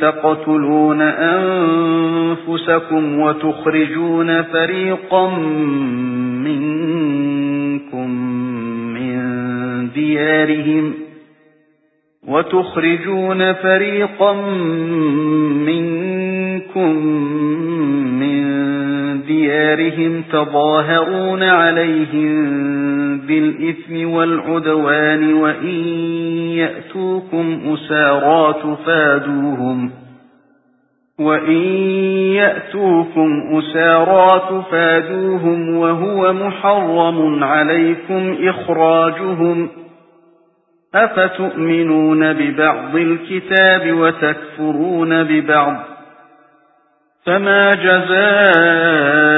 تَقْتُلُونَ أَنفُسَكُمْ وَتُخْرِجُونَ فَرِيقًا مِنكُم مِّن دِيَارِهِمْ وَتُخْرِجُونَ فَرِيقًا مِنكُم مِّن دِيَارِهِمْ تَظَاهَرُونَ عَلَيْهِم بِالْإِثْمِ وَالْعُدْوَانِ وَإِن يَأْتُوكُمْ أُسَارَى تُفَادُوهُمْ وَإِن يَأْتُوكُمْ أُسَارَى تُفَادُوهُمْ وَهُوَ مُحَرَّمٌ عَلَيْكُمْ إِخْرَاجُهُمْ أَفَتُؤْمِنُونَ بِبَعْضِ الْكِتَابِ وَتَكْفُرُونَ بِبَعْضٍ فَمَا جَزَاءُ